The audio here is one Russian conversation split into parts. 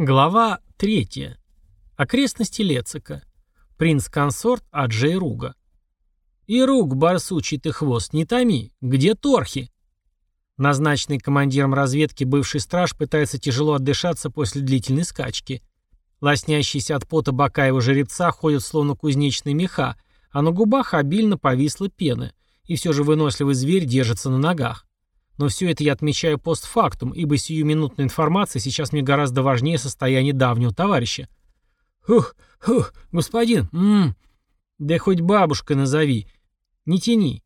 Глава 3. Окрестности Лецика. Принц-консорт Аджей Руга. «И рук, барсучий ты хвост, не томи! Где торхи?» Назначенный командиром разведки бывший страж пытается тяжело отдышаться после длительной скачки. Лоснящиеся от пота бока его жеребца ходят словно кузнечные меха, а на губах обильно повисла пена, и все же выносливый зверь держится на ногах. Но все это я отмечаю постфактум, ибо сиюминутная информация сейчас мне гораздо важнее состояния давнего товарища. Хух, хух, господин, ммм, да хоть бабушка назови. Не тяни.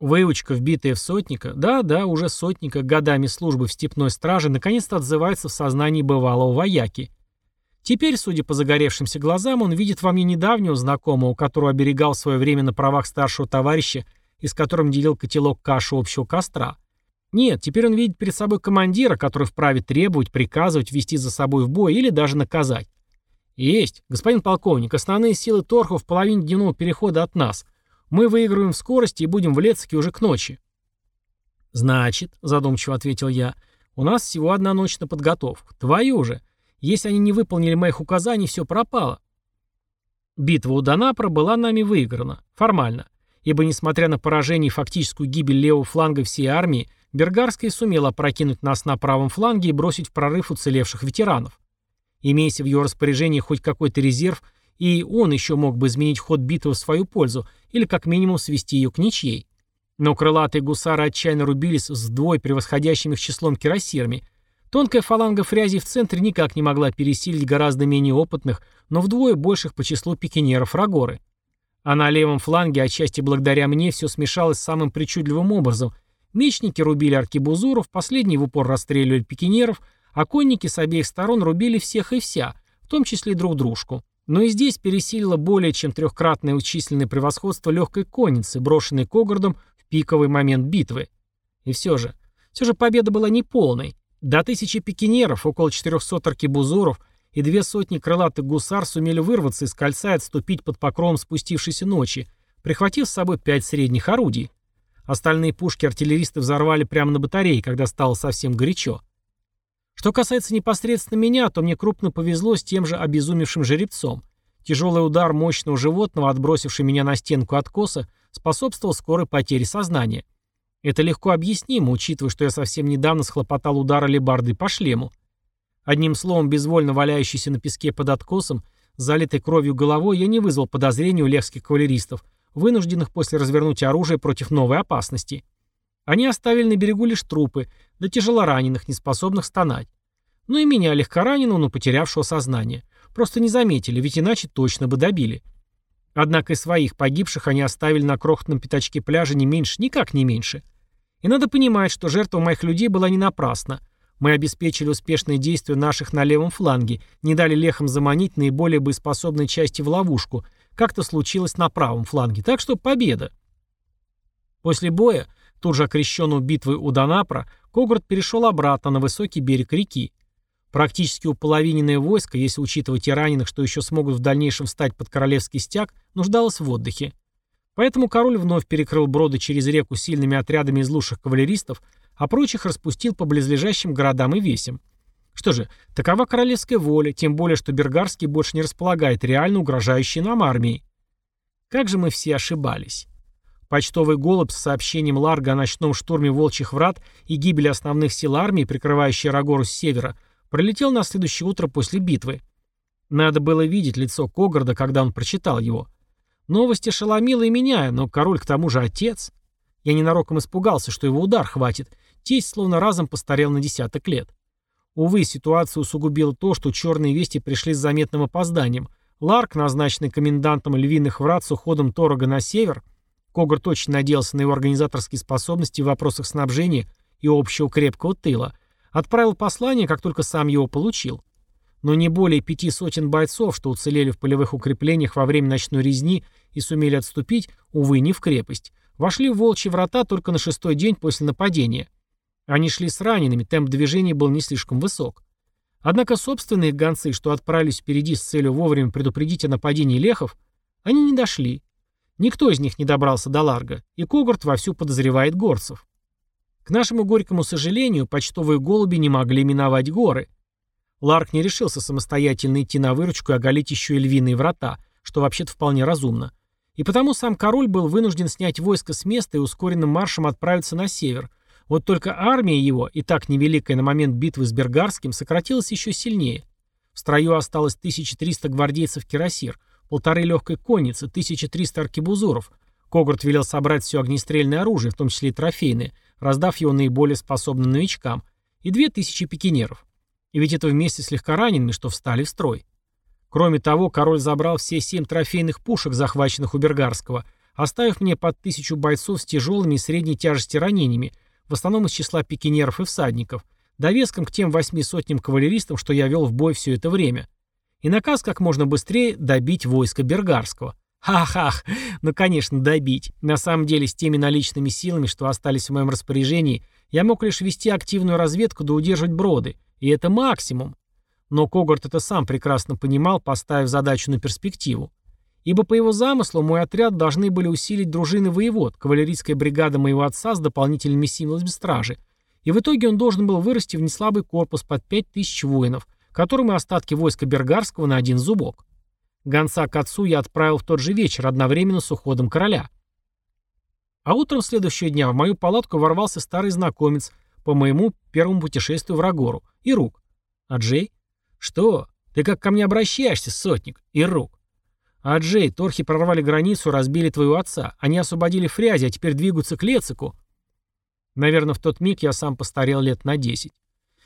Выучка, вбитая в сотника, да-да, уже сотника, годами службы в степной страже, наконец-то отзывается в сознании бывалого вояки. Теперь, судя по загоревшимся глазам, он видит во мне недавнего знакомого, которого оберегал в свое время на правах старшего товарища и с которым делил котелок каши общего костра. Нет, теперь он видит перед собой командира, который вправе требовать, приказывать, вести за собой в бой или даже наказать. Есть, господин полковник, основные силы Торху в половине дневного перехода от нас. Мы выигрываем в скорости и будем в Лецке уже к ночи. Значит, задумчиво ответил я, у нас всего одна ночь на подготовку. Твою же. Если они не выполнили моих указаний, все пропало. Битва у Донапра была нами выиграна. Формально. Ибо, несмотря на поражение и фактическую гибель левого фланга всей армии, Бергарский сумел опрокинуть нас на правом фланге и бросить в прорыв уцелевших ветеранов. Имеясь в ее распоряжении хоть какой-то резерв, и он еще мог бы изменить ход битвы в свою пользу или как минимум свести ее к ничьей. Но крылатые гусары отчаянно рубились с вдвое превосходящими их числом кирасирами. Тонкая фаланга фрязи в центре никак не могла пересилить гораздо менее опытных, но вдвое больших по числу пикинеров Рагоры. А на левом фланге, отчасти благодаря мне, все смешалось самым причудливым образом, Мечники рубили аркебузуров, последние в упор расстреливали пикинеров, а конники с обеих сторон рубили всех и вся, в том числе друг дружку. Но и здесь пересилило более чем трехкратное численное превосходство легкой конницы, брошенной Когордом в пиковый момент битвы. И все же, все же победа была неполной. До тысячи пикинеров, около 400 аркебузуров и две сотни крылатых гусар сумели вырваться из кольца и отступить под покровом спустившейся ночи, прихватив с собой пять средних орудий. Остальные пушки артиллеристы взорвали прямо на батарее, когда стало совсем горячо. Что касается непосредственно меня, то мне крупно повезло с тем же обезумевшим жеребцом. Тяжелый удар мощного животного, отбросивший меня на стенку откоса, способствовал скорой потере сознания. Это легко объяснимо, учитывая, что я совсем недавно схлопотал удар алебарды по шлему. Одним словом, безвольно валяющийся на песке под откосом, залитой кровью головой, я не вызвал подозрений у лехских кавалеристов, вынужденных после развернуть оружие против новой опасности. Они оставили на берегу лишь трупы, да тяжелораненых, неспособных стонать. Ну и меня, легкораненого, но потерявшего сознание. Просто не заметили, ведь иначе точно бы добили. Однако и своих погибших они оставили на крохотном пятачке пляжа не меньше, никак не меньше. И надо понимать, что жертва моих людей была не напрасна. Мы обеспечили успешное действие наших на левом фланге, не дали лехам заманить наиболее боеспособной части в ловушку, как-то случилось на правом фланге, так что победа. После боя, тут же окрещенного битвой у Донапра, Когорт перешел обратно на высокий берег реки. Практически уполовиненное войско, если учитывать и раненых, что еще смогут в дальнейшем встать под королевский стяг, нуждалось в отдыхе. Поэтому король вновь перекрыл броды через реку сильными отрядами из лучших кавалеристов, а прочих распустил по близлежащим городам и весям. Что же, такова королевская воля, тем более, что Бергарский больше не располагает реально угрожающей нам армией. Как же мы все ошибались. Почтовый голубь с сообщением Ларга о ночном штурме Волчьих Врат и гибели основных сил армии, прикрывающей Рагору с севера, пролетел на следующее утро после битвы. Надо было видеть лицо Когорда, когда он прочитал его. Новость ошеломила и меня, но король к тому же отец. Я ненароком испугался, что его удар хватит. Тесть словно разом постарел на десяток лет. Увы, ситуацию усугубило то, что черные вести пришли с заметным опозданием. Ларк, назначенный комендантом львиных врат с уходом Торога на север, Когар точно надеялся на его организаторские способности в вопросах снабжения и общего крепкого тыла, отправил послание, как только сам его получил. Но не более пяти сотен бойцов, что уцелели в полевых укреплениях во время ночной резни и сумели отступить, увы, не в крепость, вошли в волчьи врата только на шестой день после нападения – они шли с ранеными, темп движения был не слишком высок. Однако собственные гонцы, что отправились впереди с целью вовремя предупредить о нападении лехов, они не дошли. Никто из них не добрался до Ларга, и Когарт вовсю подозревает горцев. К нашему горькому сожалению, почтовые голуби не могли миновать горы. Ларк не решился самостоятельно идти на выручку и оголить еще и львиные врата, что вообще-то вполне разумно. И потому сам король был вынужден снять войско с места и ускоренным маршем отправиться на север. Вот только армия его, и так невеликая на момент битвы с Бергарским, сократилась еще сильнее. В строю осталось 1300 гвардейцев кирасир, полторы легкой конницы, 1300 аркебузуров. Когорт велел собрать все огнестрельное оружие, в том числе и трофейное, раздав его наиболее способным новичкам, и 2000 пикинеров. И ведь это вместе с легкоранеными, что встали в строй. Кроме того, король забрал все семь трофейных пушек, захваченных у Бергарского, оставив мне под тысячу бойцов с тяжелыми и средней тяжести ранениями, в основном из числа пикинеров и всадников, довеском к тем восьми сотням кавалеристам, что я вел в бой все это время. И наказ как можно быстрее добить войско Бергарского. Ах-ах, ну конечно, добить. На самом деле, с теми наличными силами, что остались в моем распоряжении, я мог лишь вести активную разведку да удерживать броды. И это максимум. Но Когарт это сам прекрасно понимал, поставив задачу на перспективу. Ибо по его замыслу мой отряд должны были усилить дружины воевод, кавалерийская бригада моего отца с дополнительными силами стражи. И в итоге он должен был вырасти в неслабый корпус под 5000 воинов, которым и остатки войска Бергарского на один зубок. Гонца к отцу я отправил в тот же вечер, одновременно с уходом короля. А утром следующего дня в мою палатку ворвался старый знакомец по моему первому путешествию в Рагору, и рук. А Джей? «Что? Ты как ко мне обращаешься, сотник? И рук?» «А Джей, торхи прорвали границу, разбили твоего отца. Они освободили Фрязи, а теперь двигаются к Лецику». Наверное, в тот миг я сам постарел лет на десять.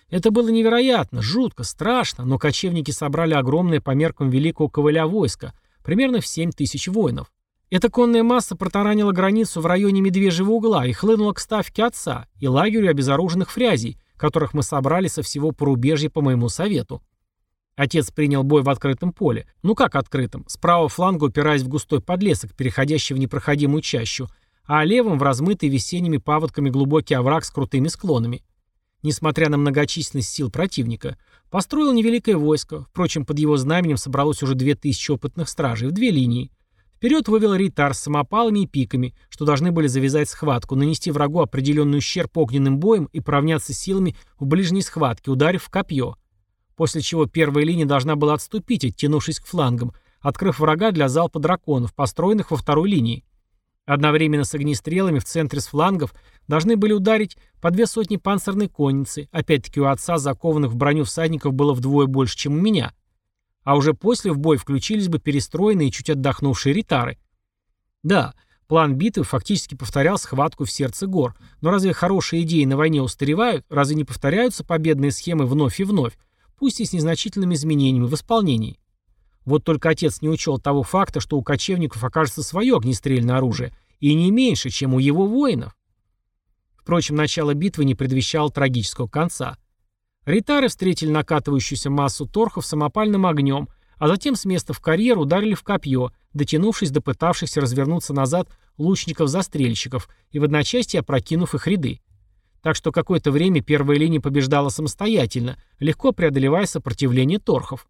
Это было невероятно, жутко, страшно, но кочевники собрали огромное по меркам великого ковыля войско, примерно в 7 тысяч воинов. Эта конная масса протаранила границу в районе Медвежьего угла и хлынула к ставке отца и лагерю обезоруженных фрязей, которых мы собрали со всего порубежья по моему совету. Отец принял бой в открытом поле. Ну как открытом? С правого фланга упираясь в густой подлесок, переходящий в непроходимую чащу, а левым в размытый весенними паводками глубокий овраг с крутыми склонами. Несмотря на многочисленность сил противника, построил невеликое войско, впрочем, под его знаменем собралось уже две тысячи опытных стражей в две линии. Вперед вывел Ритар с самопалами и пиками, что должны были завязать схватку, нанести врагу определенный ущерб огненным боем и поравняться силами в ближней схватке, ударив в копье после чего первая линия должна была отступить, оттянувшись к флангам, открыв врага для залпа драконов, построенных во второй линии. Одновременно с огнестрелами в центре с флангов должны были ударить по две сотни панцирной конницы, опять-таки у отца закованных в броню всадников было вдвое больше, чем у меня. А уже после в бой включились бы перестроенные и чуть отдохнувшие ритары. Да, план битвы фактически повторял схватку в сердце гор, но разве хорошие идеи на войне устаревают, разве не повторяются победные схемы вновь и вновь, пусть и с незначительными изменениями в исполнении. Вот только отец не учел того факта, что у кочевников окажется свое огнестрельное оружие, и не меньше, чем у его воинов. Впрочем, начало битвы не предвещало трагического конца. Ритары встретили накатывающуюся массу торхов самопальным огнем, а затем с места в карьер ударили в копье, дотянувшись до пытавшихся развернуться назад лучников-застрельщиков и в одночасье опрокинув их ряды. Так что какое-то время первая линия побеждала самостоятельно, легко преодолевая сопротивление торхов.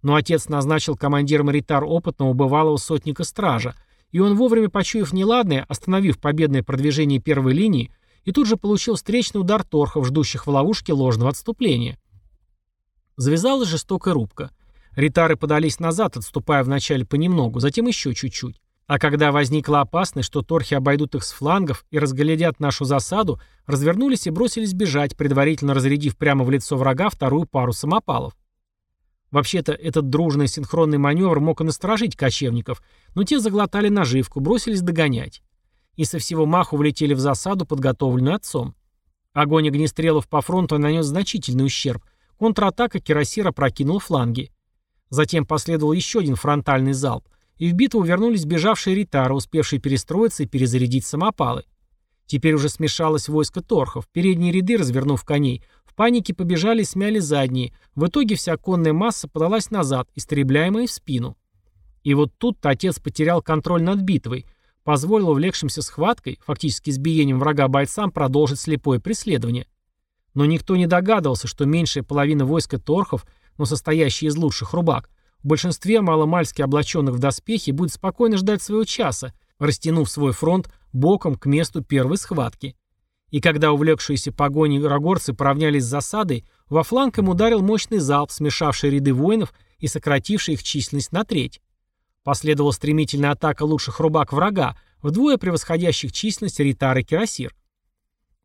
Но отец назначил командиром ритар опытного бывалого сотника стража, и он вовремя почуяв неладное, остановив победное продвижение первой линии, и тут же получил встречный удар торхов, ждущих в ловушке ложного отступления. Завязалась жестокая рубка. Ритары подались назад, отступая вначале понемногу, затем еще чуть-чуть. А когда возникла опасность, что торхи обойдут их с флангов и разглядят нашу засаду, развернулись и бросились бежать, предварительно разрядив прямо в лицо врага вторую пару самопалов. Вообще-то этот дружный синхронный маневр мог и насторожить кочевников, но те заглотали наживку, бросились догонять. И со всего маху влетели в засаду, подготовленную отцом. Огонь огнестрелов по фронту нанес значительный ущерб. Контратака кирасира прокинула фланги. Затем последовал еще один фронтальный залп и в битву вернулись бежавшие ритары, успевшие перестроиться и перезарядить самопалы. Теперь уже смешалось войско торхов, передние ряды, развернув коней, в панике побежали и смяли задние, в итоге вся конная масса подалась назад, истребляемая в спину. И вот тут-то отец потерял контроль над битвой, позволил увлекшимся схваткой, фактически избиением врага бойцам, продолжить слепое преследование. Но никто не догадывался, что меньшая половина войска торхов, но состоящая из лучших рубак, в большинстве маломальски облаченных в доспехи будет спокойно ждать своего часа, растянув свой фронт боком к месту первой схватки. И когда увлекшиеся погоней рогорцы поравнялись с засадой, во фланг им ударил мощный залп, смешавший ряды воинов и сокративший их численность на треть. Последовала стремительная атака лучших рубак врага, вдвое превосходящих численность Ритар Кирасир.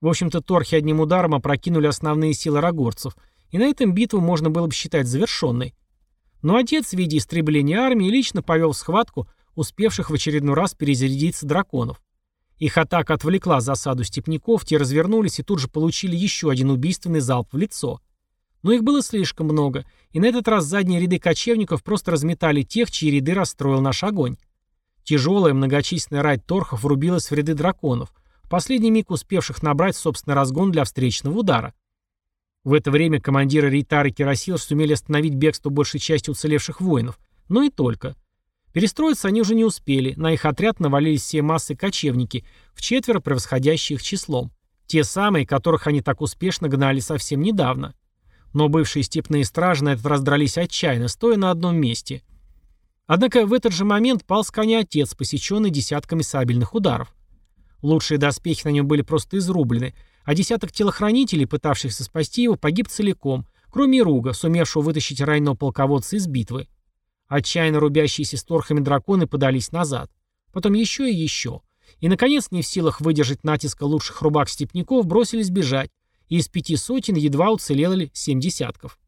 В общем-то, торхи одним ударом опрокинули основные силы рогорцев, и на этом битву можно было бы считать завершенной. Но отец, в виде истребления армии, лично повел в схватку успевших в очередной раз перезарядиться драконов. Их атака отвлекла засаду степняков, те развернулись и тут же получили еще один убийственный залп в лицо. Но их было слишком много, и на этот раз задние ряды кочевников просто разметали тех, чьи ряды расстроил наш огонь. Тяжелая многочисленная рать торхов врубилась в ряды драконов, в последний миг успевших набрать собственный разгон для встречного удара. В это время командиры Рейтар и Керосил сумели остановить бегство большей части уцелевших воинов, но и только. Перестроиться они уже не успели, на их отряд навалились все массы кочевники, в четверо превосходящие их числом. Те самые, которых они так успешно гнали совсем недавно. Но бывшие степные стражи на этот раз дрались отчаянно, стоя на одном месте. Однако в этот же момент пал с коня отец, посеченный десятками сабельных ударов. Лучшие доспехи на нем были просто изрублены, а десяток телохранителей, пытавшихся спасти его, погиб целиком, кроме Руга, сумевшего вытащить раненого полководца из битвы. Отчаянно рубящиеся с торхами драконы подались назад. Потом еще и еще. И, наконец, не в силах выдержать натиска лучших рубак-степняков, бросились бежать, и из пяти сотен едва уцелело семь десятков.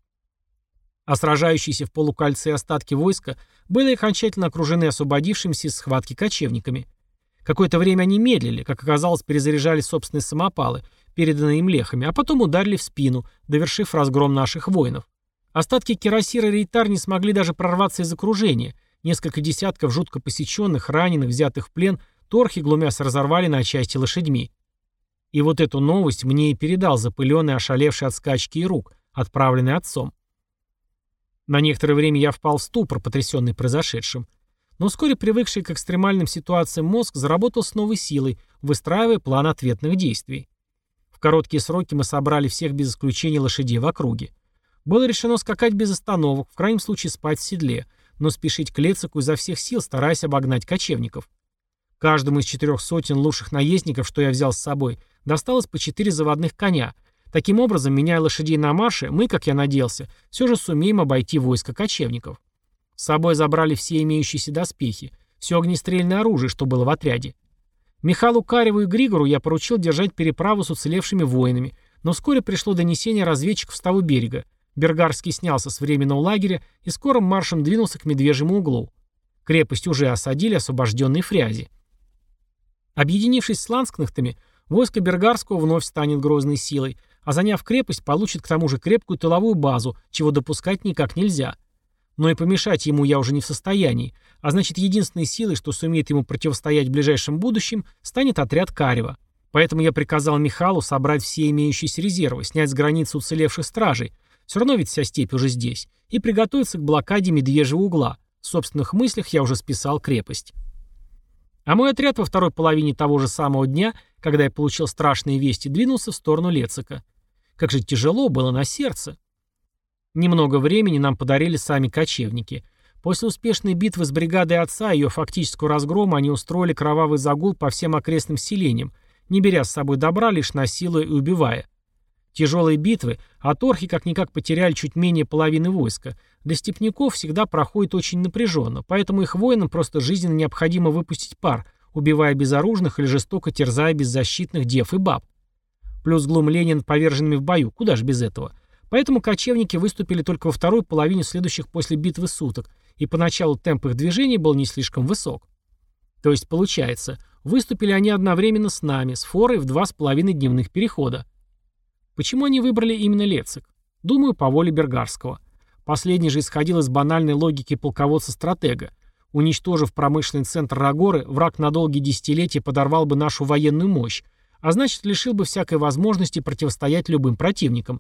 А сражающиеся в полукольце остатки войска были окончательно окружены освободившимися из схватки кочевниками. Какое-то время они медлили, как оказалось, перезаряжали собственные самопалы, переданные им лехами, а потом ударили в спину, довершив разгром наших воинов. Остатки Кирасира и Рейтар не смогли даже прорваться из окружения. Несколько десятков жутко посеченных, раненых, взятых в плен, торхи, глумясь, разорвали на части лошадьми. И вот эту новость мне и передал запыленный, ошалевший от скачки и рук, отправленный отцом. На некоторое время я впал в ступор, потрясенный произошедшим. Но вскоре привыкший к экстремальным ситуациям мозг заработал с новой силой, выстраивая план ответных действий. Короткие сроки мы собрали всех без исключения лошадей в округе. Было решено скакать без остановок, в крайнем случае спать в седле, но спешить к Лецику изо всех сил, стараясь обогнать кочевников. Каждому из четырех сотен лучших наездников, что я взял с собой, досталось по четыре заводных коня. Таким образом, меняя лошадей на марше, мы, как я надеялся, все же сумеем обойти войско кочевников. С собой забрали все имеющиеся доспехи, все огнестрельное оружие, что было в отряде. Михалу Кареву и Григору я поручил держать переправу с уцелевшими воинами, но вскоре пришло донесение разведчиков с того берега. Бергарский снялся с временного лагеря и скорым маршем двинулся к Медвежьему углу. Крепость уже осадили освобожденные фрязи. Объединившись с ланскнахтами, войско Бергарского вновь станет грозной силой, а заняв крепость, получит к тому же крепкую тыловую базу, чего допускать никак нельзя. Но и помешать ему я уже не в состоянии, а значит единственной силой, что сумеет ему противостоять в ближайшем будущем, станет отряд Карева. Поэтому я приказал Михалу собрать все имеющиеся резервы, снять с границы уцелевших стражей, все равно ведь вся степь уже здесь. И приготовиться к блокаде Медвежьего угла. В собственных мыслях я уже списал крепость. А мой отряд во второй половине того же самого дня, когда я получил страшные вести, двинулся в сторону Лецика. Как же тяжело было на сердце. Немного времени нам подарили сами кочевники. После успешной битвы с бригадой отца и ее фактического разгрома они устроили кровавый загул по всем окрестным селениям, не беря с собой добра, лишь насилуя и убивая. Тяжелые битвы, а торхи как-никак потеряли чуть менее половины войска. Для степняков всегда проходит очень напряженно, поэтому их воинам просто жизненно необходимо выпустить пар, убивая безоружных или жестоко терзая беззащитных дев и баб. Плюс глумление над поверженными в бою, куда ж без этого. Поэтому кочевники выступили только во второй половине следующих после битвы суток, и поначалу темп их движений был не слишком высок. То есть, получается, выступили они одновременно с нами, с форой в два с половиной дневных перехода. Почему они выбрали именно Лецик? Думаю, по воле Бергарского. Последний же исходил из банальной логики полководца-стратега. Уничтожив промышленный центр Рагоры, враг на долгие десятилетия подорвал бы нашу военную мощь, а значит лишил бы всякой возможности противостоять любым противникам.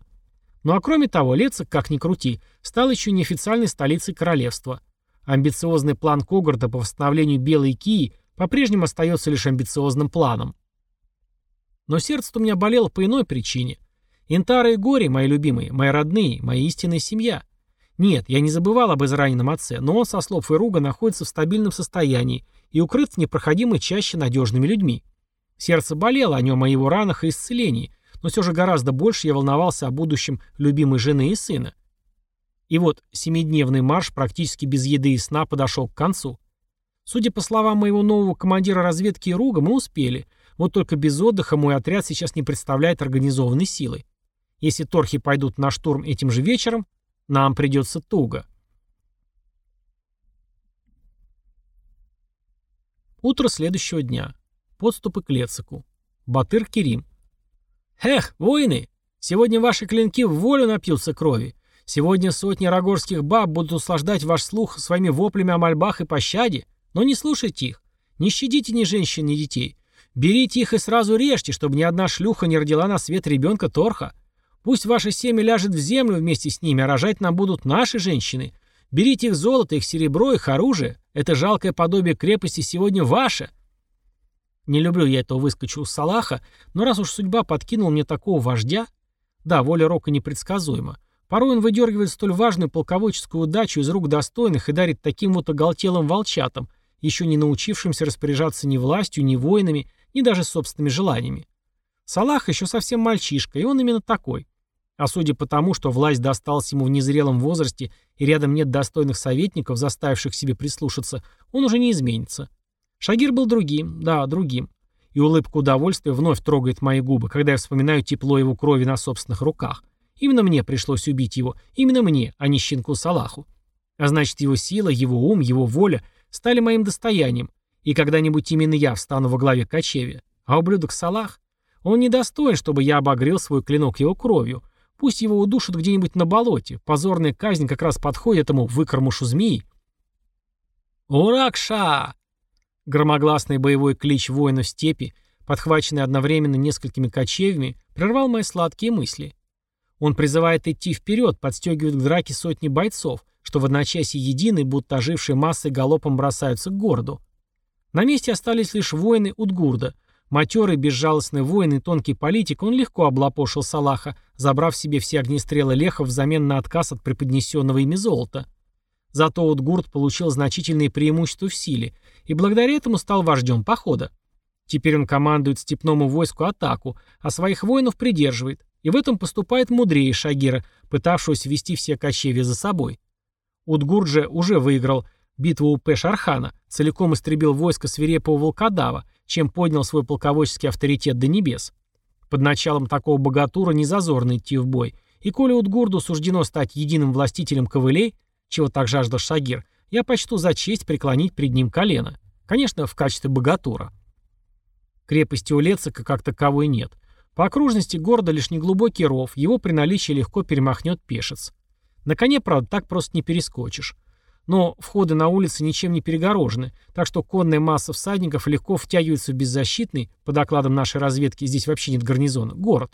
Ну а кроме того, Лецик, как ни крути, стал еще неофициальной столицей королевства. Амбициозный план Когарта по восстановлению Белой Кии по-прежнему остается лишь амбициозным планом. Но сердце у меня болело по иной причине. Интара и Гори, мои любимые, мои родные, моя истинная семья. Нет, я не забывал об израненном отце, но он, со слов Ируга, находится в стабильном состоянии и укрыт в непроходимой чаще надежными людьми. Сердце болело о нем, о его ранах и исцелении, но все же гораздо больше я волновался о будущем любимой жены и сына. И вот семидневный марш практически без еды и сна подошел к концу. Судя по словам моего нового командира разведки Руга, мы успели. Вот только без отдыха мой отряд сейчас не представляет организованной силы. Если торхи пойдут на штурм этим же вечером, нам придется туго. Утро следующего дня. Подступы к Лецику. Батыр Керим. «Эх, воины! Сегодня ваши клинки в волю напьются крови. Сегодня сотни рогорских баб будут услаждать ваш слух своими воплями о мольбах и пощаде. Но не слушайте их. Не щадите ни женщин, ни детей. Берите их и сразу режьте, чтобы ни одна шлюха не родила на свет ребенка Торха. Пусть ваше семя ляжет в землю вместе с ними, а рожать нам будут наши женщины. Берите их золото, их серебро, их оружие. Это жалкое подобие крепости сегодня ваше. Не люблю я этого выскочу Салаха, но раз уж судьба подкинула мне такого вождя... Да, воля Рока непредсказуема. Порой он выдергивает столь важную полководческую удачу из рук достойных и дарит таким вот оголтелым волчатам, еще не научившимся распоряжаться ни властью, ни воинами, ни даже собственными желаниями. Салах еще совсем мальчишка, и он именно такой. А судя по тому, что власть досталась ему в незрелом возрасте и рядом нет достойных советников, заставивших себе прислушаться, он уже не изменится. Шагир был другим, да, другим. И улыбка удовольствия вновь трогает мои губы, когда я вспоминаю тепло его крови на собственных руках. Именно мне пришлось убить его, именно мне, а не щенку Салаху. А значит, его сила, его ум, его воля стали моим достоянием, и когда-нибудь именно я встану во главе кочевья. А ублюдок Салах? Он недостоин, чтобы я обогрел свой клинок его кровью. Пусть его удушат где-нибудь на болоте. Позорная казнь как раз подходит этому выкормушу змеи. «Уракша!» Громогласный боевой клич воина степи, подхваченный одновременно несколькими кочевьями, прервал мои сладкие мысли. Он призывает идти вперед, подстегивает к драке сотни бойцов, что в одночасье единой, будто ожившие массы галопом бросаются к городу. На месте остались лишь воины Удгурда. Матерый, безжалостный воин и тонкий политик, он легко облапошил Салаха, забрав себе все огнестрелы лехов взамен на отказ от преподнесенного ими золота. Зато Удгурд получил значительные преимущества в силе, и благодаря этому стал вождем похода. Теперь он командует степному войску атаку, а своих воинов придерживает, и в этом поступает мудрее Шагира, пытавшегося вести все кочевья за собой. Удгурд же уже выиграл битву у Пеш-Архана, целиком истребил войско свирепого волкодава, чем поднял свой полководческий авторитет до небес. Под началом такого богатура не зазорно идти в бой, и коли Удгурду суждено стать единым властителем ковылей, чего так жаждал Шагир, я почту за честь преклонить пред ним колено. Конечно, в качестве богатура. Крепости у Лецика как таковой нет. По окружности города лишь неглубокий ров, его при наличии легко перемахнет пешец. На коне, правда, так просто не перескочишь. Но входы на улицы ничем не перегорожены, так что конная масса всадников легко втягивается в беззащитный, по докладам нашей разведки здесь вообще нет гарнизона, город.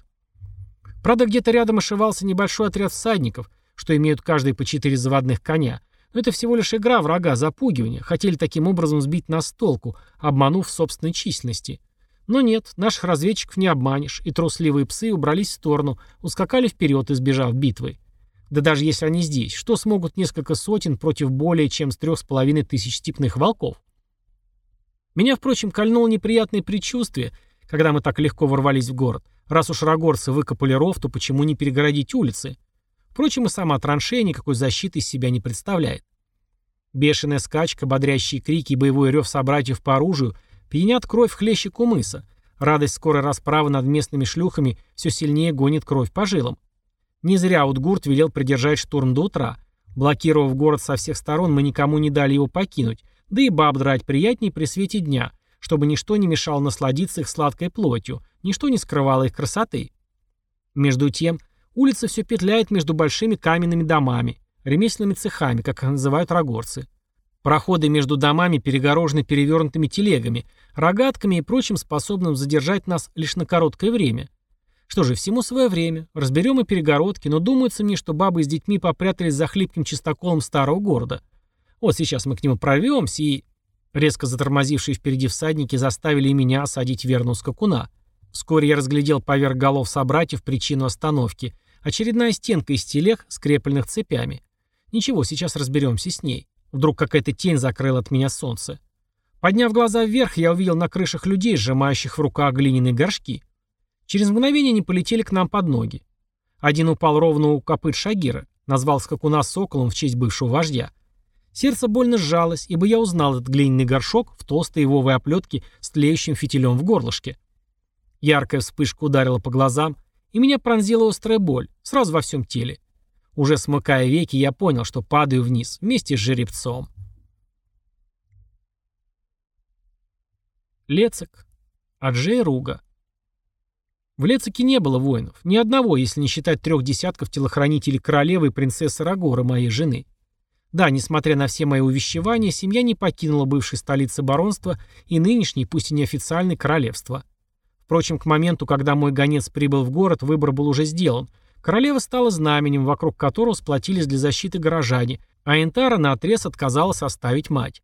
Правда, где-то рядом ошивался небольшой отряд всадников, что имеют каждый по четыре заводных коня. Но это всего лишь игра врага, запугивание. Хотели таким образом сбить нас с толку, обманув собственной численности. Но нет, наших разведчиков не обманешь, и трусливые псы убрались в сторону, ускакали вперед, избежав битвы. Да даже если они здесь, что смогут несколько сотен против более чем с трех с половиной тысяч степных волков? Меня, впрочем, кольнуло неприятное предчувствие, когда мы так легко ворвались в город. Раз уж рогорцы выкопали ров, то почему не перегородить улицы? Впрочем, и сама траншея никакой защиты из себя не представляет. Бешеная скачка, бодрящие крики и боевой рев собратьев по оружию пьянят кровь хлеще кумыса. Радость скорой расправы над местными шлюхами все сильнее гонит кровь по жилам. Не зря Утгурт велел придержать штурм до утра. Блокировав город со всех сторон, мы никому не дали его покинуть, да и баб драть приятнее при свете дня, чтобы ничто не мешало насладиться их сладкой плотью, ничто не скрывало их красоты. Между тем, улица все петляет между большими каменными домами, ремесленными цехами, как их называют рогорцы. Проходы между домами перегорожены перевернутыми телегами, рогатками и прочим способным задержать нас лишь на короткое время. Что же, всему свое время. Разберем и перегородки, но думается мне, что бабы с детьми попрятались за хлипким чистоколом старого города. Вот сейчас мы к нему прорвемся и... Резко затормозившие впереди всадники заставили меня осадить верного скакуна. Вскоре я разглядел поверх голов собратьев причину остановки. Очередная стенка из телег, скрепленных цепями. Ничего, сейчас разберемся с ней. Вдруг какая-то тень закрыла от меня солнце. Подняв глаза вверх, я увидел на крышах людей, сжимающих в руках глиняные горшки. Через мгновение они полетели к нам под ноги. Один упал ровно у копыт Шагира, назвал скакуна соколом в честь бывшего вождя. Сердце больно сжалось, ибо я узнал этот глиняный горшок в толстой ивовой оплетке с тлеющим фитилем в горлышке. Яркая вспышка ударила по глазам, и меня пронзила острая боль, сразу во всем теле. Уже смыкая веки, я понял, что падаю вниз вместе с жеребцом. Лецик. Аджей Руга. В Лецике не было воинов, ни одного, если не считать трех десятков телохранителей королевы и принцессы Рагора, моей жены. Да, несмотря на все мои увещевания, семья не покинула бывшей столицы баронства и нынешней, пусть и неофициальной, королевства. Впрочем, к моменту, когда мой гонец прибыл в город, выбор был уже сделан. Королева стала знаменем, вокруг которого сплотились для защиты горожане, а Энтара наотрез отказалась оставить мать.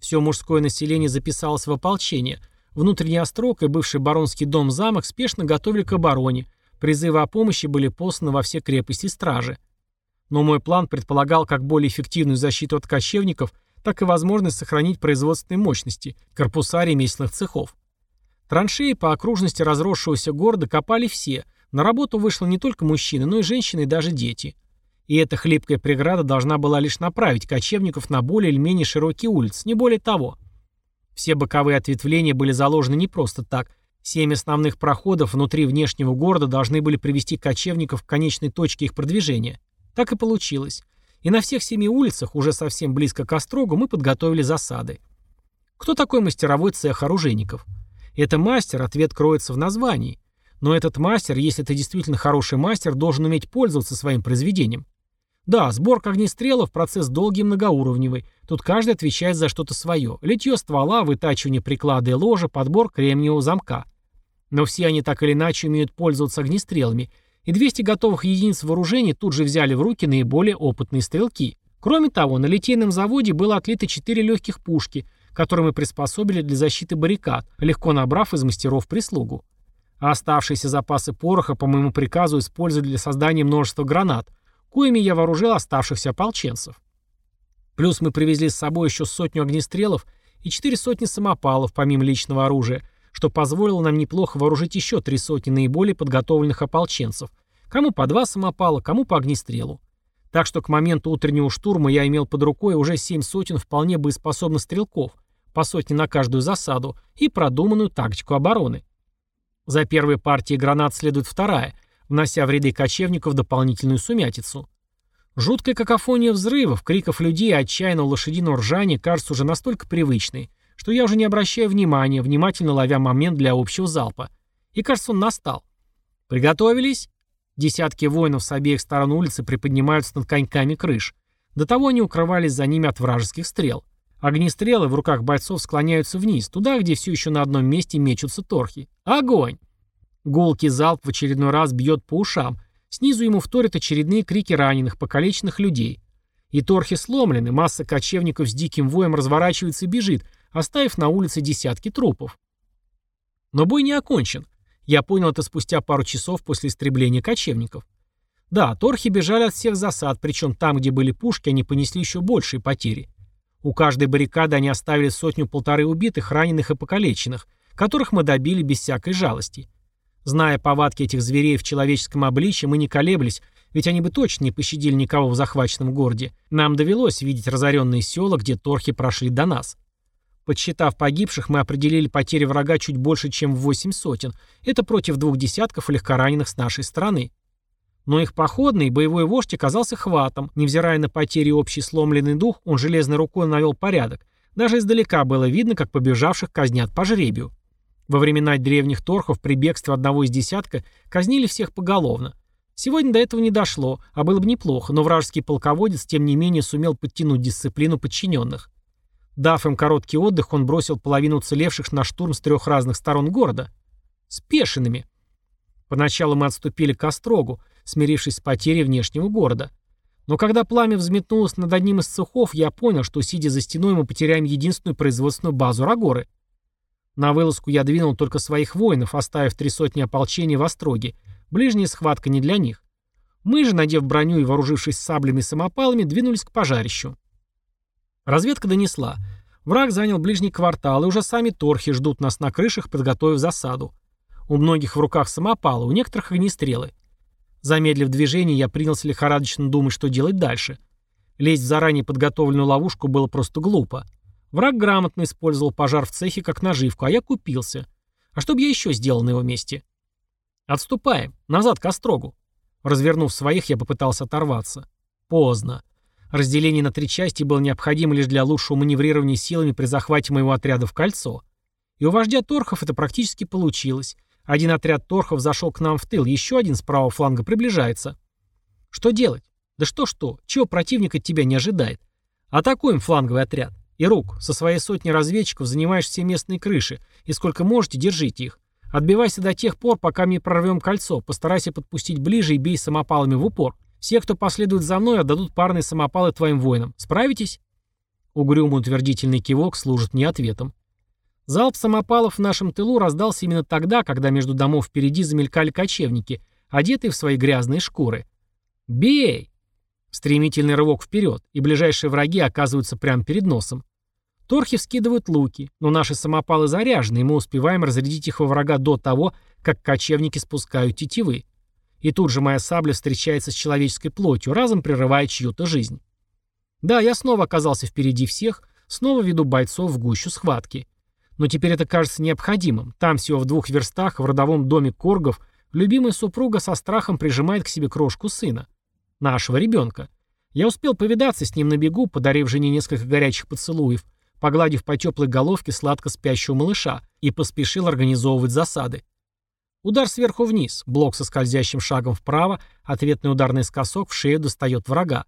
Все мужское население записалось в ополчение. Внутренний острог и бывший баронский дом-замок спешно готовили к обороне. Призывы о помощи были посланы во все крепости стражи. Но мой план предполагал как более эффективную защиту от кочевников, так и возможность сохранить производственные мощности, корпуса ремесленных цехов. Траншеи по окружности разросшегося города копали все. На работу вышло не только мужчины, но и женщины и даже дети. И эта хлипкая преграда должна была лишь направить кочевников на более или менее широкие улицы, не более того. Все боковые ответвления были заложены не просто так. Семь основных проходов внутри внешнего города должны были привести кочевников к конечной точке их продвижения. Так и получилось. И на всех семи улицах, уже совсем близко к Острогу, мы подготовили засады. Кто такой мастеровой цех оружейников? Это мастер, ответ кроется в названии. Но этот мастер, если ты действительно хороший мастер, должен уметь пользоваться своим произведением. Да, сборка огнестрелов – процесс долгий и многоуровневый. Тут каждый отвечает за что-то свое. Литье ствола, вытачивание приклада и ложа, подбор кремниевого замка. Но все они так или иначе умеют пользоваться огнестрелами. И 200 готовых единиц вооружений тут же взяли в руки наиболее опытные стрелки. Кроме того, на литейном заводе было отлито 4 легких пушки, которые мы приспособили для защиты баррикад, легко набрав из мастеров прислугу. А оставшиеся запасы пороха по моему приказу использовали для создания множества гранат – коими я вооружил оставшихся ополченцев. Плюс мы привезли с собой еще сотню огнестрелов и четыре сотни самопалов, помимо личного оружия, что позволило нам неплохо вооружить еще три сотни наиболее подготовленных ополченцев, кому по два самопала, кому по огнестрелу. Так что к моменту утреннего штурма я имел под рукой уже семь сотен вполне боеспособных стрелков, по сотне на каждую засаду, и продуманную тактику обороны. За первой партией гранат следует вторая, внося в ряды кочевников дополнительную сумятицу. Жуткая какофония взрывов, криков людей и отчаянного лошадиного ржания кажется уже настолько привычной, что я уже не обращаю внимания, внимательно ловя момент для общего залпа. И кажется, он настал. «Приготовились?» Десятки воинов с обеих сторон улицы приподнимаются над коньками крыш. До того они укрывались за ними от вражеских стрел. Огнестрелы в руках бойцов склоняются вниз, туда, где все еще на одном месте мечутся торхи. Огонь! Гулкий залп в очередной раз бьет по ушам. Снизу ему вторят очередные крики раненых, покалеченных людей. И торхи сломлены, масса кочевников с диким воем разворачивается и бежит, оставив на улице десятки трупов. Но бой не окончен. Я понял это спустя пару часов после истребления кочевников. Да, торхи бежали от всех засад, причем там, где были пушки, они понесли еще большие потери. У каждой баррикады они оставили сотню-полторы убитых, раненых и покалеченных, которых мы добили без всякой жалости. Зная повадки этих зверей в человеческом обличье, мы не колеблись, ведь они бы точно не пощадили никого в захваченном городе. Нам довелось видеть разоренные села, где торхи прошли до нас. Подсчитав погибших, мы определили потери врага чуть больше, чем в восемь сотен. Это против двух десятков легкораненых с нашей стороны. Но их походный боевой вождь оказался хватом. Невзирая на потери общий сломленный дух, он железной рукой навел порядок. Даже издалека было видно, как побежавших казнят по жребию. Во времена древних торхов при бегстве одного из десятка казнили всех поголовно. Сегодня до этого не дошло, а было бы неплохо, но вражеский полководец тем не менее сумел подтянуть дисциплину подчиненных. Дав им короткий отдых, он бросил половину уцелевших на штурм с трех разных сторон города. Спешенными. Поначалу мы отступили к Острогу, смирившись с потерей внешнего города. Но когда пламя взметнулось над одним из цехов, я понял, что, сидя за стеной, мы потеряем единственную производственную базу Рагоры — на вылазку я двинул только своих воинов, оставив три сотни ополчения в Остроге. Ближняя схватка не для них. Мы же, надев броню и вооружившись саблями и самопалами, двинулись к пожарищу. Разведка донесла. Враг занял ближний квартал, и уже сами торхи ждут нас на крышах, подготовив засаду. У многих в руках самопалы, у некоторых огнестрелы. Замедлив движение, я принялся лихорадочно думать, что делать дальше. Лезть в заранее подготовленную ловушку было просто глупо. Враг грамотно использовал пожар в цехе как наживку, а я купился. А что бы я еще сделал на его месте? Отступаем. Назад к Острогу. Развернув своих, я попытался оторваться. Поздно. Разделение на три части было необходимо лишь для лучшего маневрирования силами при захвате моего отряда в кольцо. И у вождя Торхов это практически получилось. Один отряд торхов зашел к нам в тыл, еще один с правого фланга приближается. Что делать? Да что-что, чего противник от тебя не ожидает? Атакуем фланговый отряд. И рук, со своей сотни разведчиков занимаешь все местные крыши, и сколько можете, держите их. Отбивайся до тех пор, пока мы прорвем кольцо, постарайся подпустить ближе и бей самопалами в упор. Все, кто последует за мной, отдадут парные самопалы твоим воинам. Справитесь?» Угрюмый утвердительный кивок служит мне ответом. Залп самопалов в нашем тылу раздался именно тогда, когда между домов впереди замелькали кочевники, одетые в свои грязные шкуры. «Бей!» Стремительный рывок вперед, и ближайшие враги оказываются прямо перед носом. Торхи вскидывают луки, но наши самопалы заряжены, и мы успеваем разрядить их во врага до того, как кочевники спускают тетивы. И тут же моя сабля встречается с человеческой плотью, разом прерывая чью-то жизнь. Да, я снова оказался впереди всех, снова веду бойцов в гущу схватки. Но теперь это кажется необходимым. Там всего в двух верстах, в родовом доме Коргов, любимая супруга со страхом прижимает к себе крошку сына. Нашего ребенка. Я успел повидаться с ним на бегу, подарив жене несколько горячих поцелуев, погладив по теплой головке сладко спящего малыша, и поспешил организовывать засады. Удар сверху вниз, блок со скользящим шагом вправо, ответный ударный скосок в шею достает врага.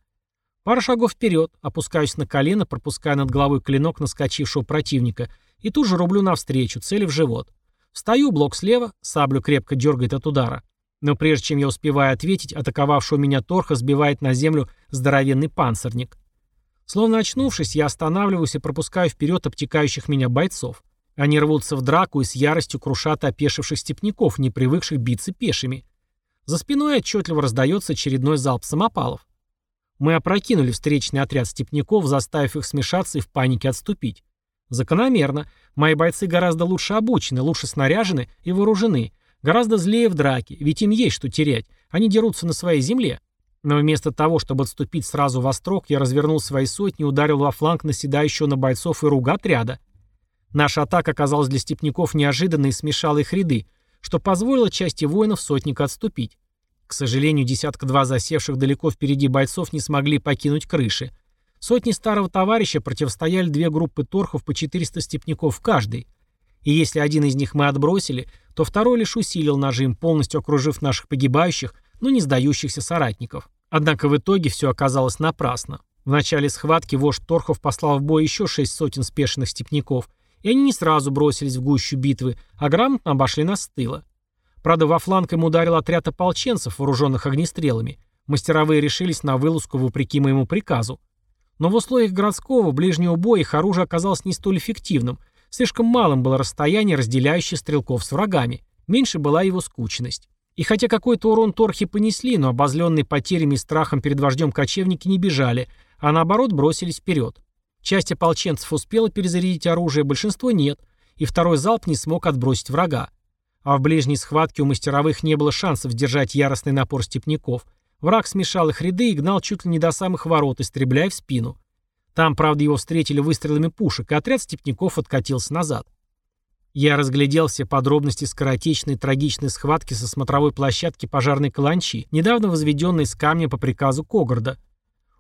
Пара шагов вперед, опускаюсь на колено, пропуская над головой клинок наскочившего противника — и тут же рублю навстречу, цели в живот. Встаю, блок слева, саблю крепко дергает от удара. Но прежде чем я успеваю ответить, атаковавшего меня торха сбивает на землю здоровенный панцирник. Словно очнувшись, я останавливаюсь и пропускаю вперед обтекающих меня бойцов. Они рвутся в драку и с яростью крушат опешивших степняков, не привыкших биться пешими. За спиной отчетливо раздается очередной залп самопалов. Мы опрокинули встречный отряд степняков, заставив их смешаться и в панике отступить. Закономерно. Мои бойцы гораздо лучше обучены, лучше снаряжены и вооружены. Гораздо злее в драке, ведь им есть что терять. Они дерутся на своей земле. Но вместо того, чтобы отступить сразу в острог, я развернул свои сотни и ударил во фланг наседающего на бойцов и руга отряда. Наша атака оказалась для степняков неожиданной и смешала их ряды, что позволило части воинов сотника отступить. К сожалению, десятка-два засевших далеко впереди бойцов не смогли покинуть крыши. Сотни старого товарища противостояли две группы торхов по 400 степняков в каждой. И если один из них мы отбросили, то второй лишь усилил нажим, полностью окружив наших погибающих, но не сдающихся соратников. Однако в итоге все оказалось напрасно. В начале схватки вождь Торхов послал в бой еще шесть сотен спешенных степняков, и они не сразу бросились в гущу битвы, а грамотно обошли нас с тыла. Правда, во фланг им ударил отряд ополченцев, вооруженных огнестрелами. Мастеровые решились на вылазку вопреки моему приказу. Но в условиях городского, ближнего боя их оружие оказалось не столь эффективным. Слишком малым было расстояние, разделяющее стрелков с врагами. Меньше была его скучность. И хотя какой-то урон торхи понесли, но обозленные потерями и страхом перед вождем кочевники не бежали, а наоборот бросились вперед. Часть ополченцев успела перезарядить оружие, большинство нет, и второй залп не смог отбросить врага. А в ближней схватке у мастеровых не было шансов держать яростный напор степняков, Враг смешал их ряды и гнал чуть ли не до самых ворот, истребляя в спину. Там, правда, его встретили выстрелами пушек, и отряд степняков откатился назад. Я разглядел все подробности скоротечной трагичной схватки со смотровой площадки пожарной каланчи, недавно возведенной из камня по приказу Когорда.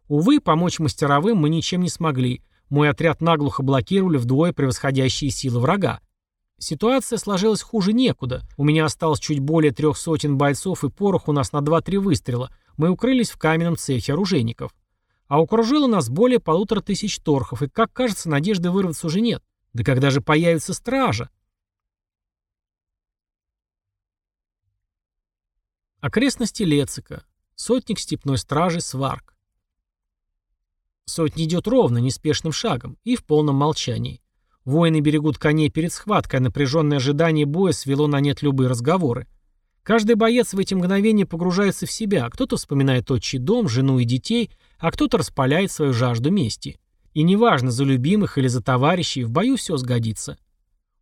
Увы, помочь мастеровым мы ничем не смогли. Мой отряд наглухо блокировали вдвое превосходящие силы врага. Ситуация сложилась хуже некуда. У меня осталось чуть более трех сотен бойцов и порох у нас на 2-3 выстрела – мы укрылись в каменном цехе оружейников. А окружило нас более полутора тысяч торхов, и, как кажется, надежды вырваться уже нет. Да когда же появится стража? Окрестности Лецика. Сотник степной стражи Сварк. Сотня идет ровно, неспешным шагом и в полном молчании. Воины берегут коней перед схваткой, а напряженное ожидание боя свело на нет любые разговоры. Каждый боец в эти мгновения погружается в себя, кто-то вспоминает отчий дом, жену и детей, а кто-то распаляет свою жажду мести. И неважно, за любимых или за товарищей, в бою все сгодится.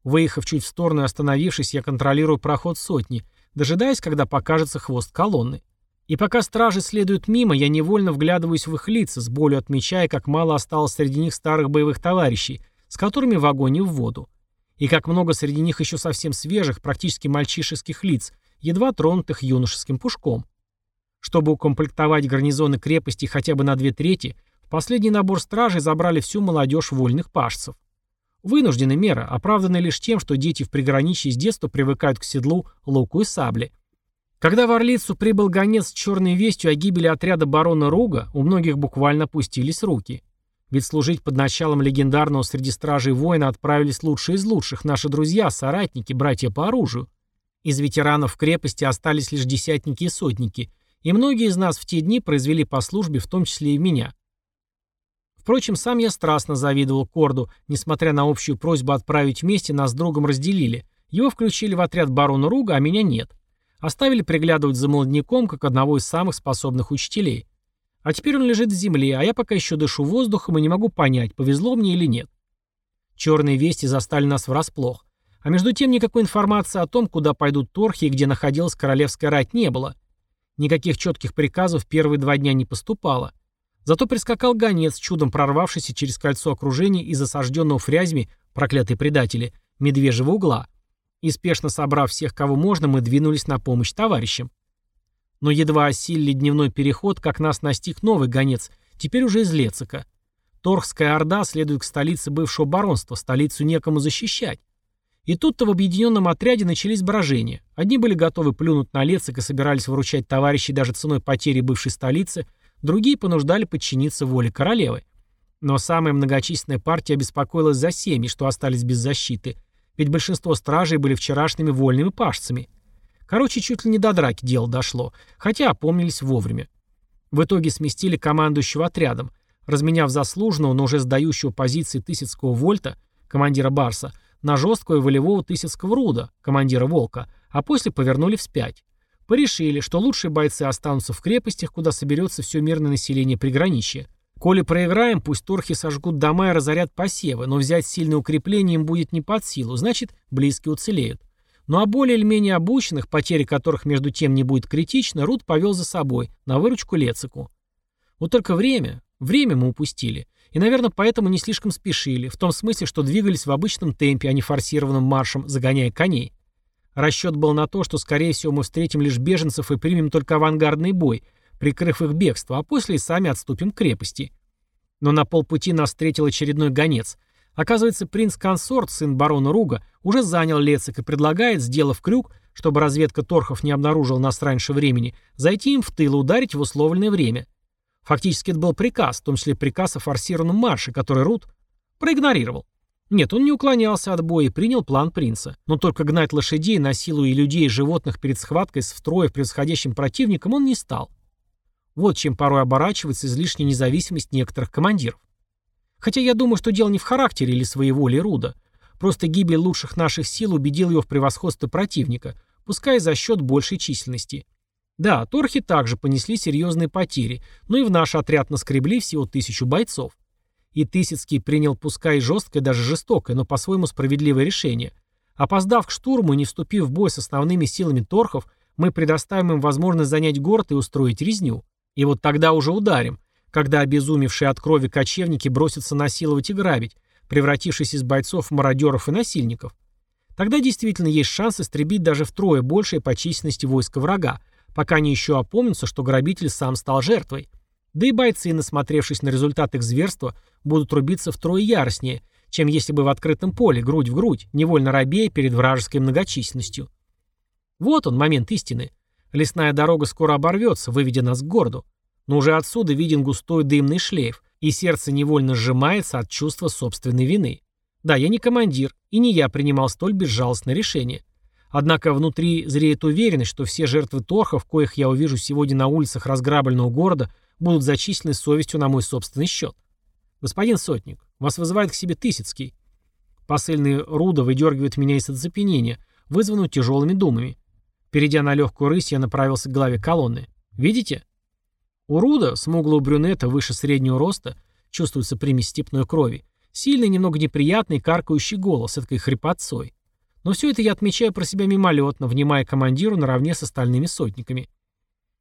Выехав чуть в сторону и остановившись, я контролирую проход сотни, дожидаясь, когда покажется хвост колонны. И пока стражи следуют мимо, я невольно вглядываюсь в их лица, с болью отмечая, как мало осталось среди них старых боевых товарищей, с которыми в огонь в воду. И как много среди них еще совсем свежих, практически мальчишеских лиц, едва тронутых юношеским пушком. Чтобы укомплектовать гарнизоны крепости хотя бы на две трети, в последний набор стражей забрали всю молодежь вольных пашцев. Вынужденная мера, оправданная лишь тем, что дети в приграничье с детства привыкают к седлу, луку и сабле. Когда в Орлицу прибыл гонец с черной вестью о гибели отряда барона Руга, у многих буквально опустились руки. Ведь служить под началом легендарного среди стражей воина отправились лучшие из лучших, наши друзья, соратники, братья по оружию. Из ветеранов крепости остались лишь десятники и сотники, и многие из нас в те дни произвели по службе, в том числе и меня. Впрочем, сам я страстно завидовал Корду, несмотря на общую просьбу отправить вместе, нас с другом разделили. Его включили в отряд барона Руга, а меня нет. Оставили приглядывать за молодняком, как одного из самых способных учителей. А теперь он лежит в земле, а я пока еще дышу воздухом и не могу понять, повезло мне или нет. Черные вести застали нас врасплох. А между тем никакой информации о том, куда пойдут торхи и где находилась королевская рать, не было. Никаких четких приказов первые два дня не поступало. Зато прискакал гонец, чудом прорвавшийся через кольцо окружения из осажденного фрязьми, проклятые предатели, медвежьего угла. И спешно собрав всех, кого можно, мы двинулись на помощь товарищам. Но едва осилили дневной переход, как нас настиг новый гонец, теперь уже из Лецика. Торхская орда следует к столице бывшего баронства, столицу некому защищать. И тут-то в объединенном отряде начались брожения. Одни были готовы плюнуть на Лецик и собирались выручать товарищей даже ценой потери бывшей столицы, другие понуждали подчиниться воле королевы. Но самая многочисленная партия беспокоилась за семьи, что остались без защиты, ведь большинство стражей были вчерашними вольными пашцами. Короче, чуть ли не до драки дело дошло, хотя опомнились вовремя. В итоге сместили командующего отрядом, разменяв заслуженного, но уже сдающего позиции Тысяцкого Вольта, командира Барса, на жесткого и волевого Тысяцкого Руда, командира Волка, а после повернули вспять. Порешили, что лучшие бойцы останутся в крепостях, куда соберется все мирное население приграничья. Коли проиграем, пусть торхи сожгут дома и разорят посевы, но взять сильное укрепление им будет не под силу, значит, близкие уцелеют. Ну а более или менее обученных, потери которых между тем не будет критично, Рут повел за собой, на выручку Лецику. Вот только время, время мы упустили. И, наверное, поэтому не слишком спешили, в том смысле, что двигались в обычном темпе, а не форсированным маршем, загоняя коней. Расчет был на то, что, скорее всего, мы встретим лишь беженцев и примем только авангардный бой, прикрыв их бегство, а после и сами отступим к крепости. Но на полпути нас встретил очередной гонец. Оказывается, принц-консорт, сын барона Руга, уже занял Лецик и предлагает, сделав крюк, чтобы разведка торхов не обнаружила нас раньше времени, зайти им в тыл и ударить в условленное время. Фактически это был приказ, в том числе приказ о форсированном марше, который Рут проигнорировал. Нет, он не уклонялся от боя и принял план принца. Но только гнать лошадей, насилуя людей, и животных перед схваткой с втрое превосходящим противником он не стал. Вот чем порой оборачивается излишняя независимость некоторых командиров. Хотя я думаю, что дело не в характере или своей воле Руда. Просто гибель лучших наших сил убедил его в превосходстве противника, пускай за счет большей численности. Да, торхи также понесли серьезные потери, но и в наш отряд наскребли всего тысячу бойцов. И Тысяцкий принял пускай жесткое, даже жестокое, но по-своему справедливое решение. Опоздав к штурму и не вступив в бой с основными силами торхов, мы предоставим им возможность занять город и устроить резню. И вот тогда уже ударим, когда обезумевшие от крови кочевники бросятся насиловать и грабить, превратившись из бойцов в мародеров и насильников. Тогда действительно есть шанс истребить даже втрое большее по численности войска врага, пока они еще опомнятся, что грабитель сам стал жертвой. Да и бойцы, насмотревшись на результат их зверства, будут рубиться втрое яростнее, чем если бы в открытом поле, грудь в грудь, невольно робея перед вражеской многочисленностью. Вот он, момент истины. Лесная дорога скоро оборвется, выведя нас к городу. Но уже отсюда виден густой дымный шлейф, и сердце невольно сжимается от чувства собственной вины. Да, я не командир, и не я принимал столь безжалостное решение. Однако внутри зреет уверенность, что все жертвы торхов, коих я увижу сегодня на улицах разграбленного города, будут зачислены совестью на мой собственный счет. Господин Сотник, вас вызывает к себе Тысяцкий. Посыльный Руда выдергивает меня из оцепенения, вызванного тяжелыми думами. Перейдя на легкую рысь, я направился к главе колонны. «Видите?» У Руда, смуглого брюнета выше среднего роста, чувствуется примесь степной крови, сильный, немного неприятный, каркающий голос, этой хрипотцой. Но все это я отмечаю про себя мимолетно, внимая командиру наравне с остальными сотниками.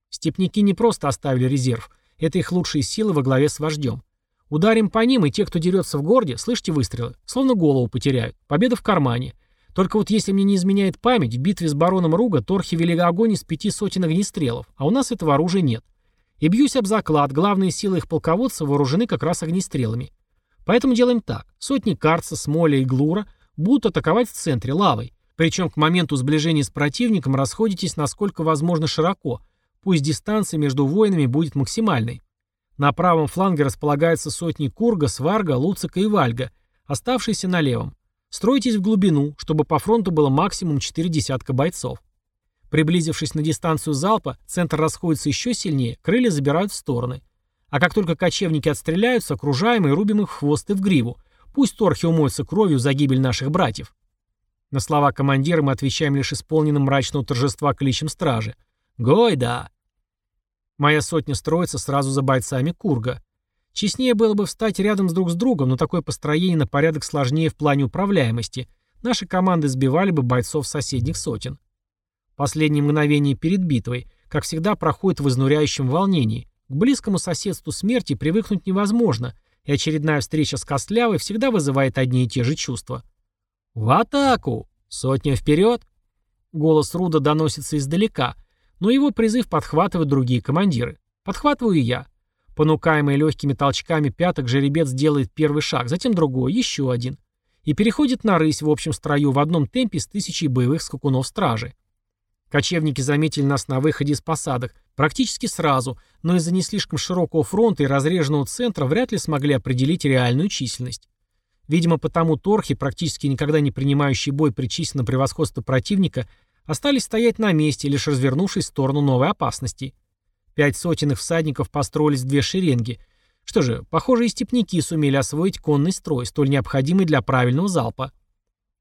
Степники не просто оставили резерв, это их лучшие силы во главе с вождем. Ударим по ним, и те, кто дерется в городе, слышите выстрелы, словно голову потеряют. Победа в кармане. Только вот если мне не изменяет память, в битве с бароном Руга торхи вели огонь из пяти сотен огнестрелов, а у нас этого оружия нет. И бьюсь об заклад, главные силы их полководца вооружены как раз огнестрелами. Поэтому делаем так. Сотни Карца, Смоля и Глура будут атаковать в центре лавой. Причем к моменту сближения с противником расходитесь насколько возможно широко, пусть дистанция между воинами будет максимальной. На правом фланге располагаются сотни Курга, Сварга, Луцика и Вальга, оставшиеся на левом. Стройтесь в глубину, чтобы по фронту было максимум 4 десятка бойцов. Приблизившись на дистанцию залпа, центр расходится еще сильнее, крылья забирают в стороны. А как только кочевники отстреляются, окружаем и рубим их в хвост и в гриву. Пусть торхи умоются кровью за гибель наших братьев. На слова командира мы отвечаем лишь исполненным мрачного торжества кличем стражи. «Гой, да!» Моя сотня строится сразу за бойцами Курга. Честнее было бы встать рядом с друг с другом, но такое построение на порядок сложнее в плане управляемости. Наши команды сбивали бы бойцов соседних сотен. Последние мгновения перед битвой, как всегда, проходят в изнуряющем волнении. К близкому соседству смерти привыкнуть невозможно, и очередная встреча с Костлявой всегда вызывает одни и те же чувства. «В атаку! Сотня вперед!» Голос Руда доносится издалека, но его призыв подхватывают другие командиры. Подхватываю и я. Понукаемый легкими толчками пяток жеребец делает первый шаг, затем другой, еще один. И переходит на рысь в общем строю в одном темпе с тысячей боевых скакунов стражи. Кочевники заметили нас на выходе из посадок практически сразу, но из-за не слишком широкого фронта и разреженного центра вряд ли смогли определить реальную численность. Видимо, потому торхи, практически никогда не принимающие бой при численном превосходстве противника, остались стоять на месте, лишь развернувшись в сторону новой опасности. Пять сотен их всадников построились в две шеренги. Что же, похоже, и степняки сумели освоить конный строй, столь необходимый для правильного залпа.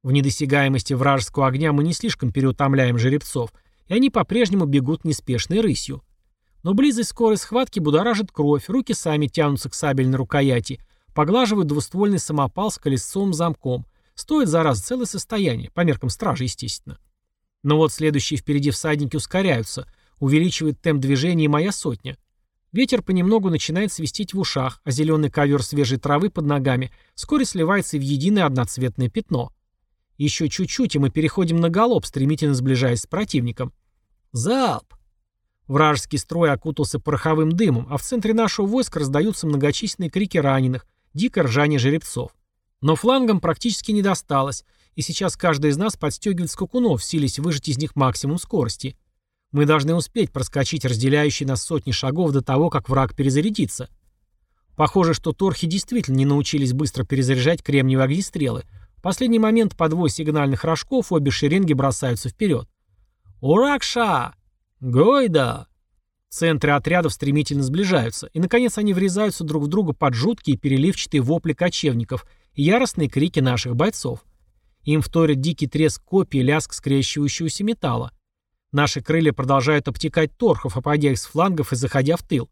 В недосягаемости вражеского огня мы не слишком переутомляем жеребцов, и они по-прежнему бегут неспешной рысью. Но близость скорой схватки будоражит кровь, руки сами тянутся к сабельной рукояти, поглаживают двуствольный самопал с колесом замком. Стоит за раз целое состояние, по меркам стражи, естественно. Но вот следующие впереди всадники ускоряются, увеличивает темп движения моя сотня. Ветер понемногу начинает свистеть в ушах, а зеленый ковер свежей травы под ногами вскоре сливается в единое одноцветное пятно. Еще чуть-чуть, и мы переходим на галоп, стремительно сближаясь с противником. Залп! Вражеский строй окутался пороховым дымом, а в центре нашего войска раздаются многочисленные крики раненых, дикое ржание жеребцов. Но флангам практически не досталось, и сейчас каждый из нас подстегивает скакунов, силясь выжать из них максимум скорости. Мы должны успеть проскочить разделяющие нас сотни шагов до того, как враг перезарядится. Похоже, что торхи действительно не научились быстро перезаряжать кремниевые огнестрелы. Последний момент по двое сигнальных рожков обе шеренги бросаются вперед. «Уракша! Гойда!» Центры отрядов стремительно сближаются, и, наконец, они врезаются друг в друга под жуткие переливчатые вопли кочевников и яростные крики наших бойцов. Им вторят дикий треск копий и лязг скрещивающегося металла. Наши крылья продолжают обтекать торхов, обойдя их с флангов и заходя в тыл.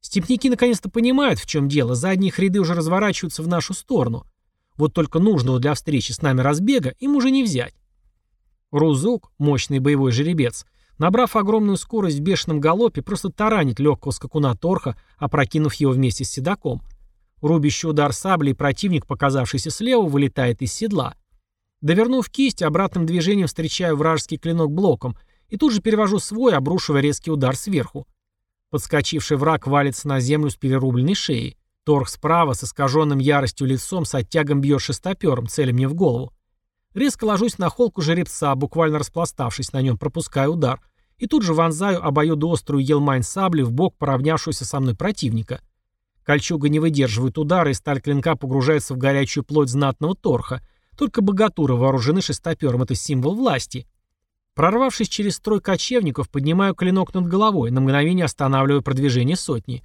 Степники наконец-то понимают, в чем дело, задние ряды уже разворачиваются в нашу сторону. Вот только нужного для встречи с нами разбега им уже не взять. Рузук, мощный боевой жеребец, набрав огромную скорость в бешеном галопе, просто таранит легкого скакуна торха, опрокинув его вместе с седаком. Рубящий удар сабли и противник, показавшийся слева, вылетает из седла – Довернув кисть, обратным движением встречаю вражеский клинок блоком и тут же перевожу свой, обрушивая резкий удар сверху. Подскочивший враг валится на землю с перерубленной шеей. Торг справа с искаженным яростью лицом с оттягом бьет шестопером, целя мне в голову. Резко ложусь на холку жеребца, буквально распластавшись на нем, пропуская удар, и тут же вонзаю обоюдоострую елмайн сабли в бок поравнявшегося со мной противника. Кольчуга не выдерживает удара, и сталь клинка погружается в горячую плоть знатного торха — только богатуры вооружены шестопером, это символ власти. Прорвавшись через строй кочевников, поднимаю клинок над головой, на мгновение останавливаю продвижение сотни.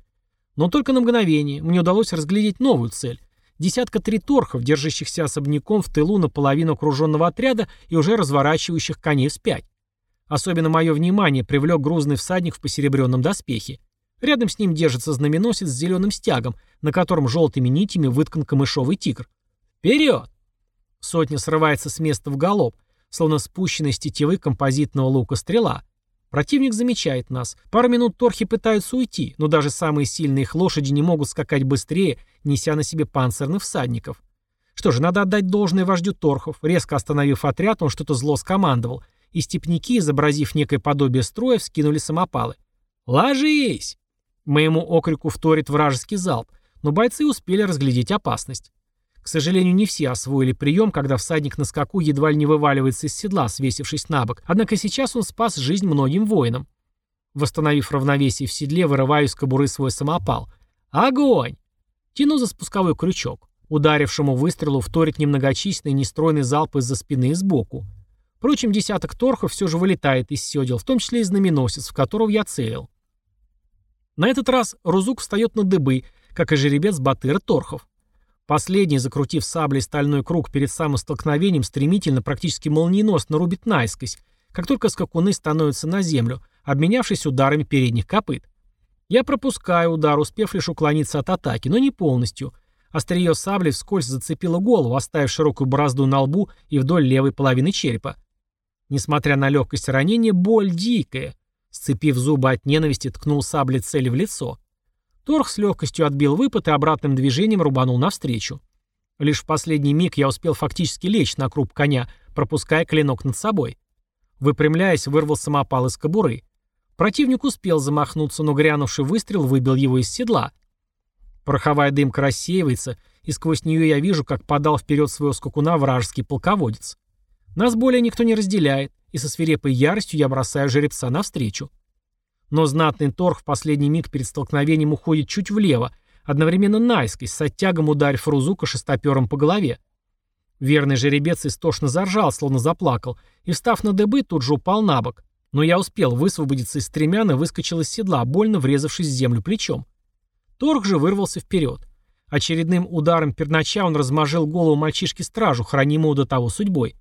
Но только на мгновение мне удалось разглядеть новую цель. Десятка три торхов, держащихся особняком в тылу наполовину окруженного отряда и уже разворачивающих коней вспять. Особенно мое внимание привлек грузный всадник в посеребренном доспехе. Рядом с ним держится знаменосец с зеленым стягом, на котором желтыми нитями выткан камышовый тигр. «Вперед!» Сотня срывается с места в галоп, словно спущенная с тетивы композитного лука стрела. Противник замечает нас. Пару минут торхи пытаются уйти, но даже самые сильные их лошади не могут скакать быстрее, неся на себе панцирных всадников. Что же, надо отдать должное вождю торхов. Резко остановив отряд, он что-то зло скомандовал, и степняки, изобразив некое подобие строя, вскинули самопалы. «Ложись!» Моему окрику вторит вражеский залп, но бойцы успели разглядеть опасность. К сожалению, не все освоили прием, когда всадник на скаку едва ли не вываливается из седла, свесившись на бок, однако сейчас он спас жизнь многим воинам. Восстановив равновесие в седле, вырываю из кобуры свой самопал. Огонь! Тяну за спусковой крючок. Ударившему выстрелу вторит немногочисленный нестройный залп из-за спины и сбоку. Впрочем, десяток торхов все же вылетает из седел, в том числе и знаменосец, в которого я целил. На этот раз Рузук встает на дыбы, как и жеребец Батыра Торхов. Последний, закрутив саблей стальной круг перед самым столкновением, стремительно, практически молниеносно рубит наискось, как только скакуны становятся на землю, обменявшись ударами передних копыт. Я пропускаю удар, успев лишь уклониться от атаки, но не полностью. Острие сабли вскользь зацепило голову, оставив широкую борозду на лбу и вдоль левой половины черепа. Несмотря на легкость ранения, боль дикая. Сцепив зубы от ненависти, ткнул саблей цели в лицо. Торг с легкостью отбил выпад и обратным движением рубанул навстречу. Лишь в последний миг я успел фактически лечь на круп коня, пропуская клинок над собой. Выпрямляясь, вырвал самопал из кобуры. Противник успел замахнуться, но грянувший выстрел выбил его из седла. Пороховая дымка рассеивается, и сквозь нее я вижу, как подал вперед своего скакуна вражеский полководец. Нас более никто не разделяет, и со свирепой яростью я бросаю жеребца навстречу. Но знатный торг в последний миг перед столкновением уходит чуть влево, одновременно наискось, с оттягом ударив Рузука шестопером по голове. Верный жеребец истошно заржал, словно заплакал, и, встав на дыбы, тут же упал на бок. Но я успел высвободиться из стремян и выскочил из седла, больно врезавшись в землю плечом. Торг же вырвался вперед. Очередным ударом пернача он размажил голову мальчишки-стражу, хранимого до того судьбой.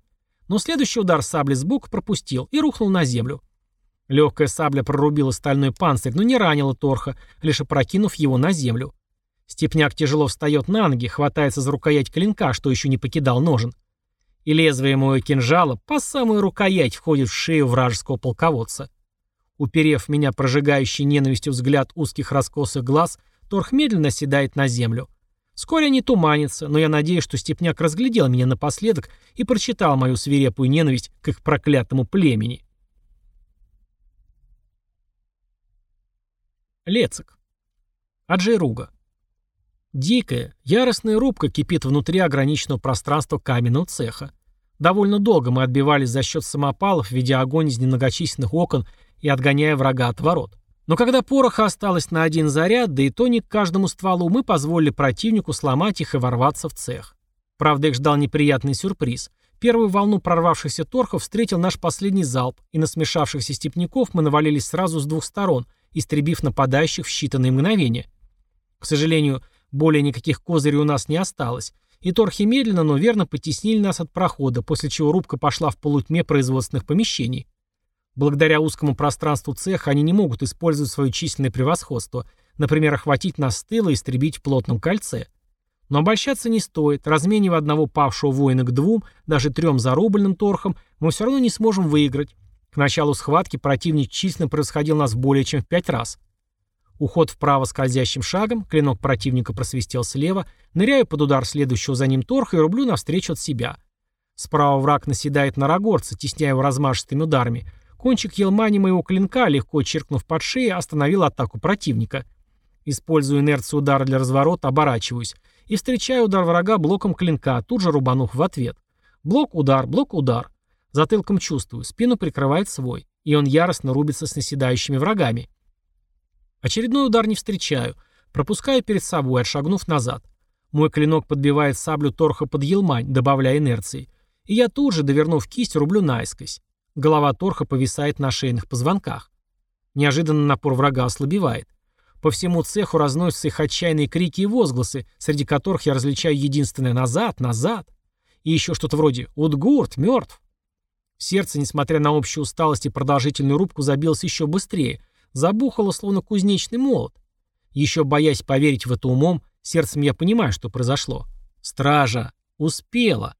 Но следующий удар сабли сбоку пропустил и рухнул на землю. Легкая сабля прорубила стальной панцирь, но не ранила Торха, лишь опрокинув его на землю. Степняк тяжело встает на ноги, хватается за рукоять клинка, что еще не покидал ножен. И лезвие моего кинжала по самую рукоять входит в шею вражеского полководца. Уперев меня прожигающий ненавистью взгляд узких раскосых глаз, Торх медленно седает на землю. Вскоре они туманятся, но я надеюсь, что Степняк разглядел меня напоследок и прочитал мою свирепую ненависть к их проклятому племени. Лецик. Аджейруга. Дикая, яростная рубка кипит внутри ограниченного пространства каменного цеха. Довольно долго мы отбивались за счет самопалов, ведя огонь из немногочисленных окон и отгоняя врага от ворот. Но когда пороха осталось на один заряд, да и то не к каждому стволу, мы позволили противнику сломать их и ворваться в цех. Правда, их ждал неприятный сюрприз. Первую волну прорвавшихся торхов встретил наш последний залп, и на смешавшихся степняков мы навалились сразу с двух сторон – истребив нападающих в считанные мгновения. К сожалению, более никаких козырей у нас не осталось, и торхи медленно, но верно потеснили нас от прохода, после чего рубка пошла в полутьме производственных помещений. Благодаря узкому пространству цеха они не могут использовать свое численное превосходство, например, охватить нас с тыла и истребить в плотном кольце. Но обольщаться не стоит, разменивая одного павшего воина к двум, даже трем зарубленным торхам, мы все равно не сможем выиграть, к началу схватки противник численно превосходил нас более чем в пять раз. Уход вправо скользящим шагом, клинок противника просвистел слева, ныряю под удар следующего за ним торха и рублю навстречу от себя. Справа враг наседает на рогорца, тесняя его размашистыми ударами. Кончик елмани моего клинка, легко черкнув под шеей, остановил атаку противника. Используя инерцию удара для разворота, оборачиваюсь и встречаю удар врага блоком клинка, тут же рубанув в ответ. Блок, удар, блок, удар. Затылком чувствую, спину прикрывает свой, и он яростно рубится с наседающими врагами. Очередной удар не встречаю, пропускаю перед собой, отшагнув назад. Мой клинок подбивает саблю торха под елмань, добавляя инерции. И я тут же, довернув кисть, рублю наискось. Голова торха повисает на шейных позвонках. Неожиданно напор врага ослабевает. По всему цеху разносятся их отчаянные крики и возгласы, среди которых я различаю единственное «назад, назад». И еще что-то вроде «Удгурт, мертв». Сердце, несмотря на общую усталость и продолжительную рубку, забилось еще быстрее, забухало, словно кузнечный молот. Еще боясь поверить в это умом, сердцем я понимаю, что произошло. Стража успела.